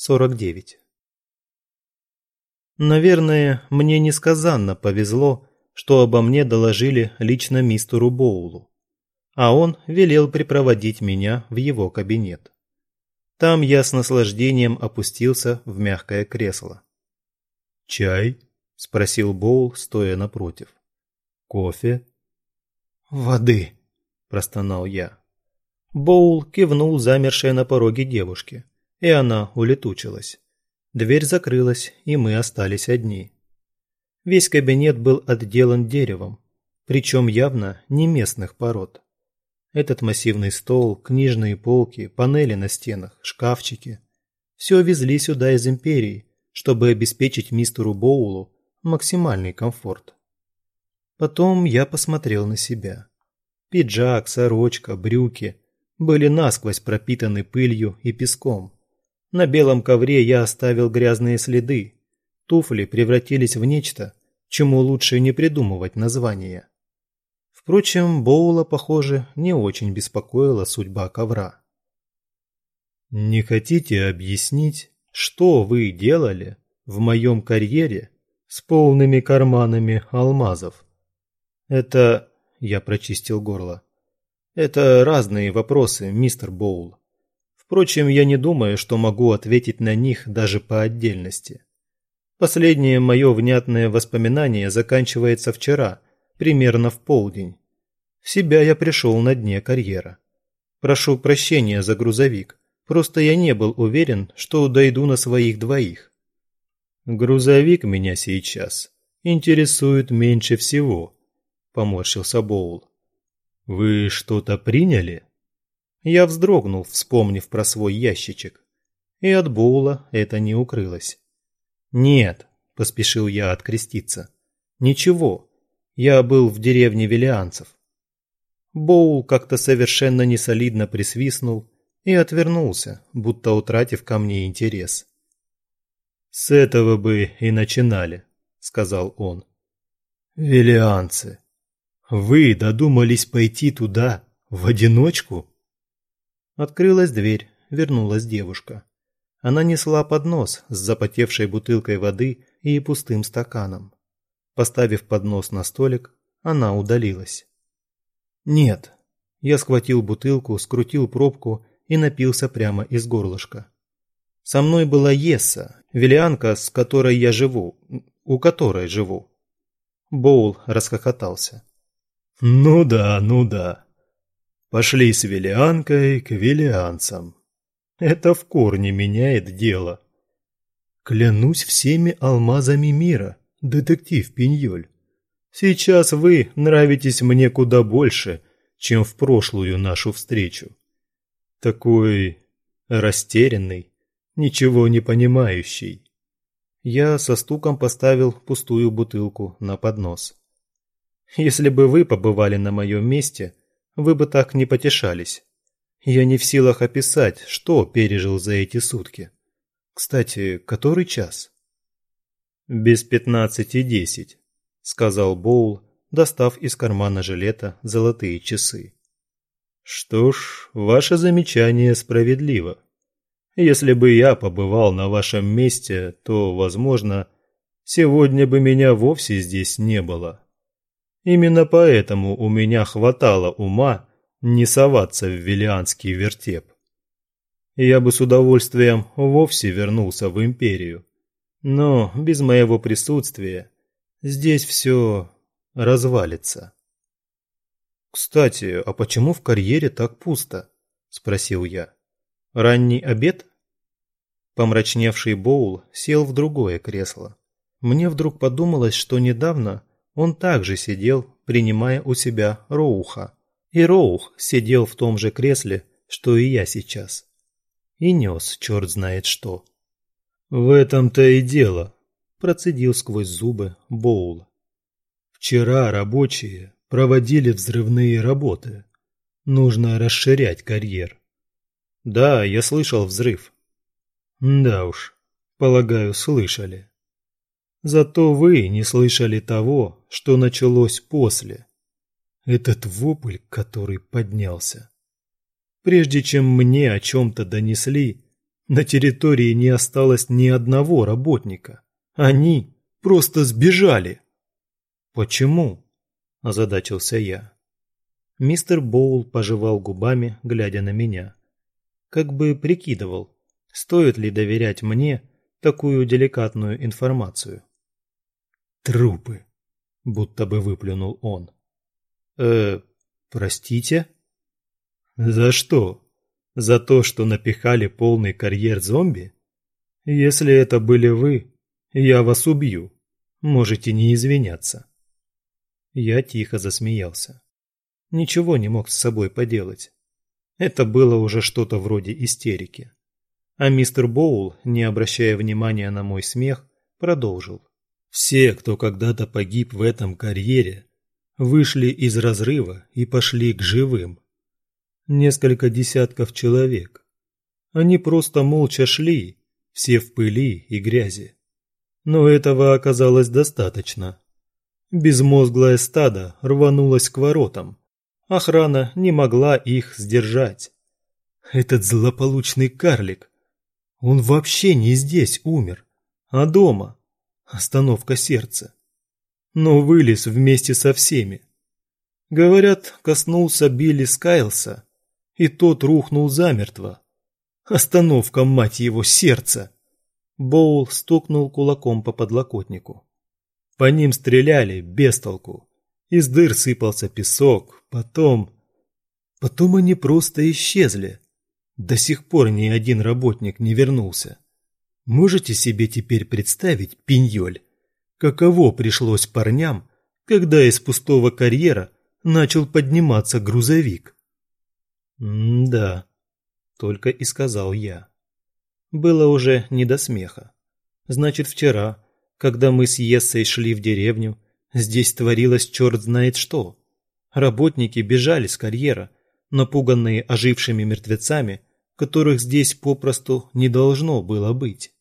49. Наверное, мне несказанно повезло, что обо мне доложили лично мистеру Боулу, а он велел припроводить меня в его кабинет. Там я с наслаждением опустился в мягкое кресло. «Чай?» – спросил Боул, стоя напротив. «Кофе?» «Воды!» – простонал я. Боул кивнул замершей на пороге девушке и она улетучилась. Дверь закрылась, и мы остались одни. Весь кабинет был отделан деревом, причем явно не местных пород. Этот массивный стол, книжные полки, панели на стенах, шкафчики – все везли сюда из империи, чтобы обеспечить мистеру Боулу максимальный комфорт. Потом я посмотрел на себя. Пиджак, сорочка, брюки были насквозь пропитаны пылью и песком. На белом ковре я оставил грязные следы. Туфли превратились в нечто, чему лучше не придумывать название. Впрочем, Боула, похоже, не очень беспокоила судьба ковра. «Не хотите объяснить, что вы делали в моем карьере с полными карманами алмазов?» «Это...» – я прочистил горло. «Это разные вопросы, мистер Боул. Впрочем, я не думаю, что могу ответить на них даже по отдельности. Последнее мое внятное воспоминание заканчивается вчера, примерно в полдень. В себя я пришел на дне карьера. Прошу прощения за грузовик, просто я не был уверен, что дойду на своих двоих. Грузовик меня сейчас интересует меньше всего, поморщился Боул. Вы что-то приняли? Я вздрогнул, вспомнив про свой ящичек. И от Боула это не укрылось. «Нет», – поспешил я откреститься. «Ничего, я был в деревне Велианцев». Боул как-то совершенно несолидно присвистнул и отвернулся, будто утратив ко мне интерес. «С этого бы и начинали», – сказал он. «Велианцы, вы додумались пойти туда в одиночку?» Открылась дверь, вернулась девушка. Она несла поднос с запотевшей бутылкой воды и пустым стаканом. Поставив поднос на столик, она удалилась. «Нет». Я схватил бутылку, скрутил пробку и напился прямо из горлышка. Со мной была Есса, велианка, с которой я живу, у которой живу. Боул расхохотался. «Ну да, ну да. Пошли с Велианкой к Велианцам. Это в корне меняет дело. Клянусь всеми алмазами мира, детектив Пиньоль. Сейчас вы нравитесь мне куда больше, чем в прошлую нашу встречу. Такой растерянный, ничего не понимающий. Я со стуком поставил пустую бутылку на поднос. Если бы вы побывали на моем месте, вы бы так не потешались. Я не в силах описать, что пережил за эти сутки. Кстати, который час? Без пятнадцати десять, сказал Боул, достав из кармана жилета золотые часы. Что ж, ваше замечание справедливо. Если бы я побывал на вашем месте, то, возможно, сегодня бы меня вовсе здесь не было. Именно поэтому у меня хватало ума не соваться в Виллианский вертеп. Я бы с удовольствием вовсе вернулся в империю. Но без моего присутствия здесь все развалится. «Кстати, а почему в карьере так пусто?» – спросил я. «Ранний обед?» Помрачневший Боул сел в другое кресло. Мне вдруг подумалось, что недавно он также сидел, принимая у себя Роуха. И Роух сидел в том же кресле, что и я сейчас. И нес черт знает что. «В этом-то и дело», – процедил сквозь зубы Боул. «Вчера рабочие проводили взрывные работы. Нужно расширять карьер». «Да, я слышал взрыв». «Да уж, полагаю, слышали». Зато вы не слышали того, что началось после. Этот вопль, который поднялся. Прежде чем мне о чем-то донесли, На территории не осталось ни одного работника. Они просто сбежали. Почему? озадачился я. Мистер Боул пожевал губами, глядя на меня. Как бы прикидывал, стоит ли доверять мне такую деликатную информацию. Трупы, будто бы выплюнул он. Э, простите? За что? За то, что напихали полный карьер зомби? Если это были вы, я вас убью. Можете не извиняться. Я тихо засмеялся. Ничего не мог с собой поделать. Это было уже что-то вроде истерики. А мистер Боул, не обращая внимания на мой смех, продолжил. Все, кто когда-то погиб в этом карьере, вышли из разрыва и пошли к живым. Несколько десятков человек. Они просто молча шли, все в пыли и грязи. Но этого оказалось достаточно. Безмозглое стадо рванулось к воротам. Охрана не могла их сдержать. Этот злополучный карлик он вообще не здесь умер, а дома. Остановка сердца. Но вылез вместе со всеми. Говорят, коснулся Билли Скайлса, и тот рухнул замертво. Остановка, мать его, сердца. Боул стукнул кулаком по подлокотнику. По ним стреляли без толку. Из дыр сыпался песок, потом... Потом они просто исчезли. До сих пор ни один работник не вернулся. Можете себе теперь представить, пиньоль, каково пришлось парням, когда из пустого карьера начал подниматься грузовик? «М-да», — только и сказал я. Было уже не до смеха. Значит, вчера, когда мы с Ессой шли в деревню, здесь творилось черт знает что. Работники бежали с карьера, напуганные ожившими мертвецами, которых здесь попросту не должно было быть.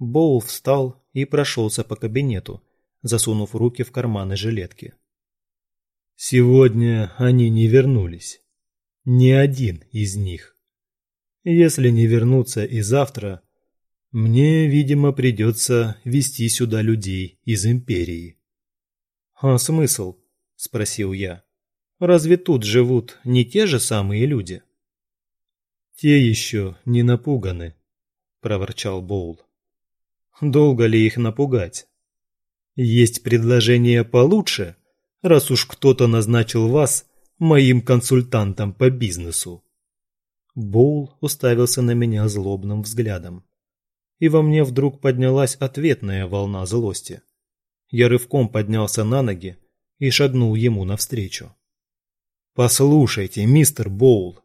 Боул встал и прошелся по кабинету, засунув руки в карманы жилетки. Сегодня они не вернулись. Ни один из них. Если не вернутся и завтра, мне, видимо, придется вести сюда людей из империи. А смысл? спросил я. Разве тут живут не те же самые люди? «Те еще не напуганы», – проворчал Боул. «Долго ли их напугать?» «Есть предложение получше, раз уж кто-то назначил вас моим консультантом по бизнесу». Боул уставился на меня злобным взглядом. И во мне вдруг поднялась ответная волна злости. Я рывком поднялся на ноги и шагнул ему навстречу. «Послушайте, мистер Боул,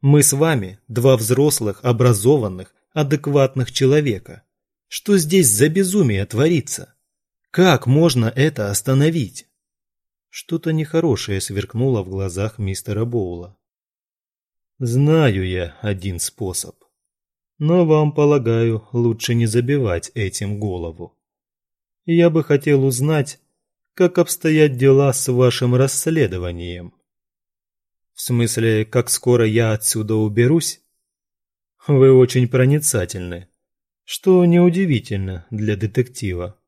мы с вами два взрослых, образованных, адекватных человека. Что здесь за безумие творится? Как можно это остановить? Что-то нехорошее сверкнуло в глазах мистера Боула. Знаю я один способ. Но вам, полагаю, лучше не забивать этим голову. Я бы хотел узнать, как обстоят дела с вашим расследованием. В смысле, как скоро я отсюда уберусь? Вы очень проницательны, что неудивительно для детектива.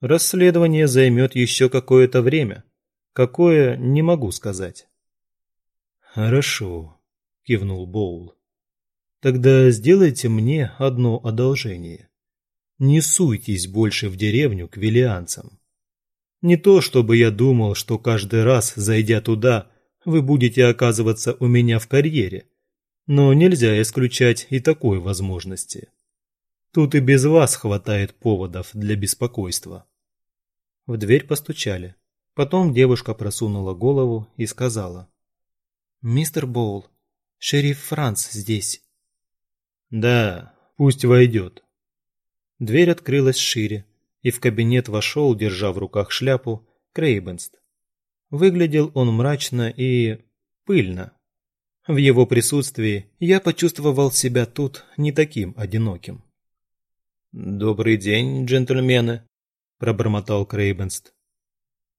Расследование займет еще какое-то время. Какое, не могу сказать. Хорошо, кивнул Боул. Тогда сделайте мне одно одолжение. Не суйтесь больше в деревню к велианцам. Не то, чтобы я думал, что каждый раз, зайдя туда, вы будете оказываться у меня в карьере. Но нельзя исключать и такой возможности. Тут и без вас хватает поводов для беспокойства. В дверь постучали. Потом девушка просунула голову и сказала. «Мистер Боул, шериф Франц здесь». «Да, пусть войдет». Дверь открылась шире, и в кабинет вошел, держа в руках шляпу, Крейбенст. Выглядел он мрачно и пыльно. В его присутствии я почувствовал себя тут не таким одиноким. «Добрый день, джентльмены», – пробормотал Крейбенст.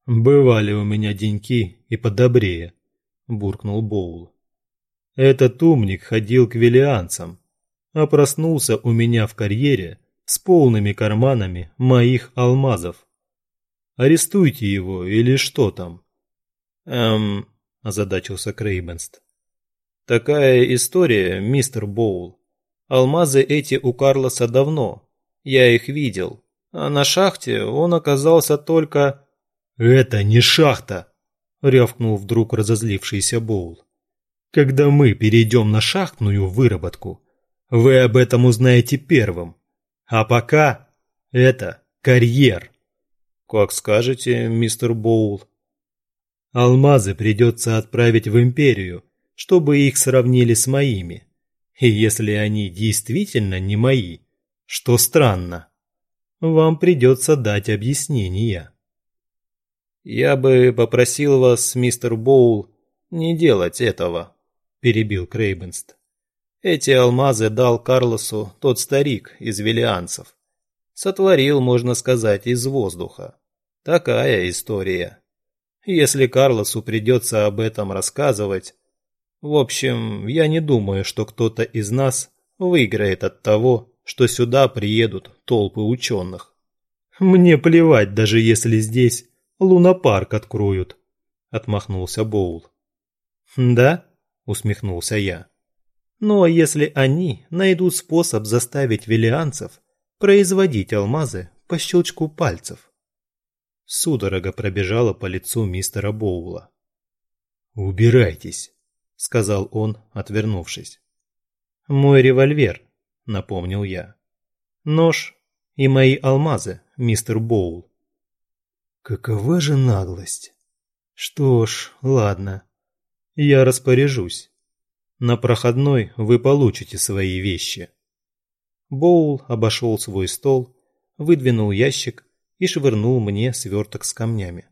«Бывали у меня деньки и подобрее», – буркнул Боул. «Этот умник ходил к велианцам, а проснулся у меня в карьере с полными карманами моих алмазов. Арестуйте его или что там? Эм, озадачился Крейбенст. Такая история, мистер Боул. Алмазы эти у Карлоса давно. Я их видел. А на шахте он оказался только... «Это не шахта!» – рявкнул вдруг разозлившийся Боул. «Когда мы перейдем на шахтную выработку, вы об этом узнаете первым. А пока это карьер». «Как скажете, мистер Боул». «Алмазы придется отправить в Империю, чтобы их сравнили с моими. И если они действительно не мои, что странно, вам придется дать объяснение». «Я бы попросил вас, мистер Боул, не делать этого», – перебил Крейбенст. «Эти алмазы дал Карлосу тот старик из Велианцев. Сотворил, можно сказать, из воздуха. Такая история. Если Карлосу придется об этом рассказывать... В общем, я не думаю, что кто-то из нас выиграет от того, что сюда приедут толпы ученых. Мне плевать, даже если здесь лунопарк откроют», – отмахнулся Боул. «Да?» – усмехнулся я. «Ну а если они найдут способ заставить велианцев производить алмазы по щелчку пальцев?» Судорога пробежала по лицу мистера Боула. «Убирайтесь», – сказал он, отвернувшись. «Мой револьвер», – напомнил я. «Нож и мои алмазы, мистер Боул». Какова же наглость? Что ж, ладно. Я распоряжусь. На проходной вы получите свои вещи. Боул обошел свой стол, выдвинул ящик и швырнул мне сверток с камнями.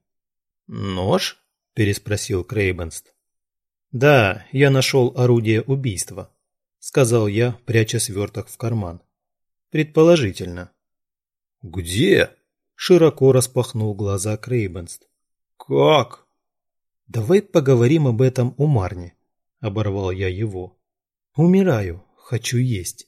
«Нож?» – переспросил Крейбенст. «Да, я нашел орудие убийства», – сказал я, пряча сверток в карман. «Предположительно». «Где?» Широко распахнул глаза Крейбенст. «Как?» «Давай поговорим об этом у Марни», – оборвал я его. «Умираю, хочу есть».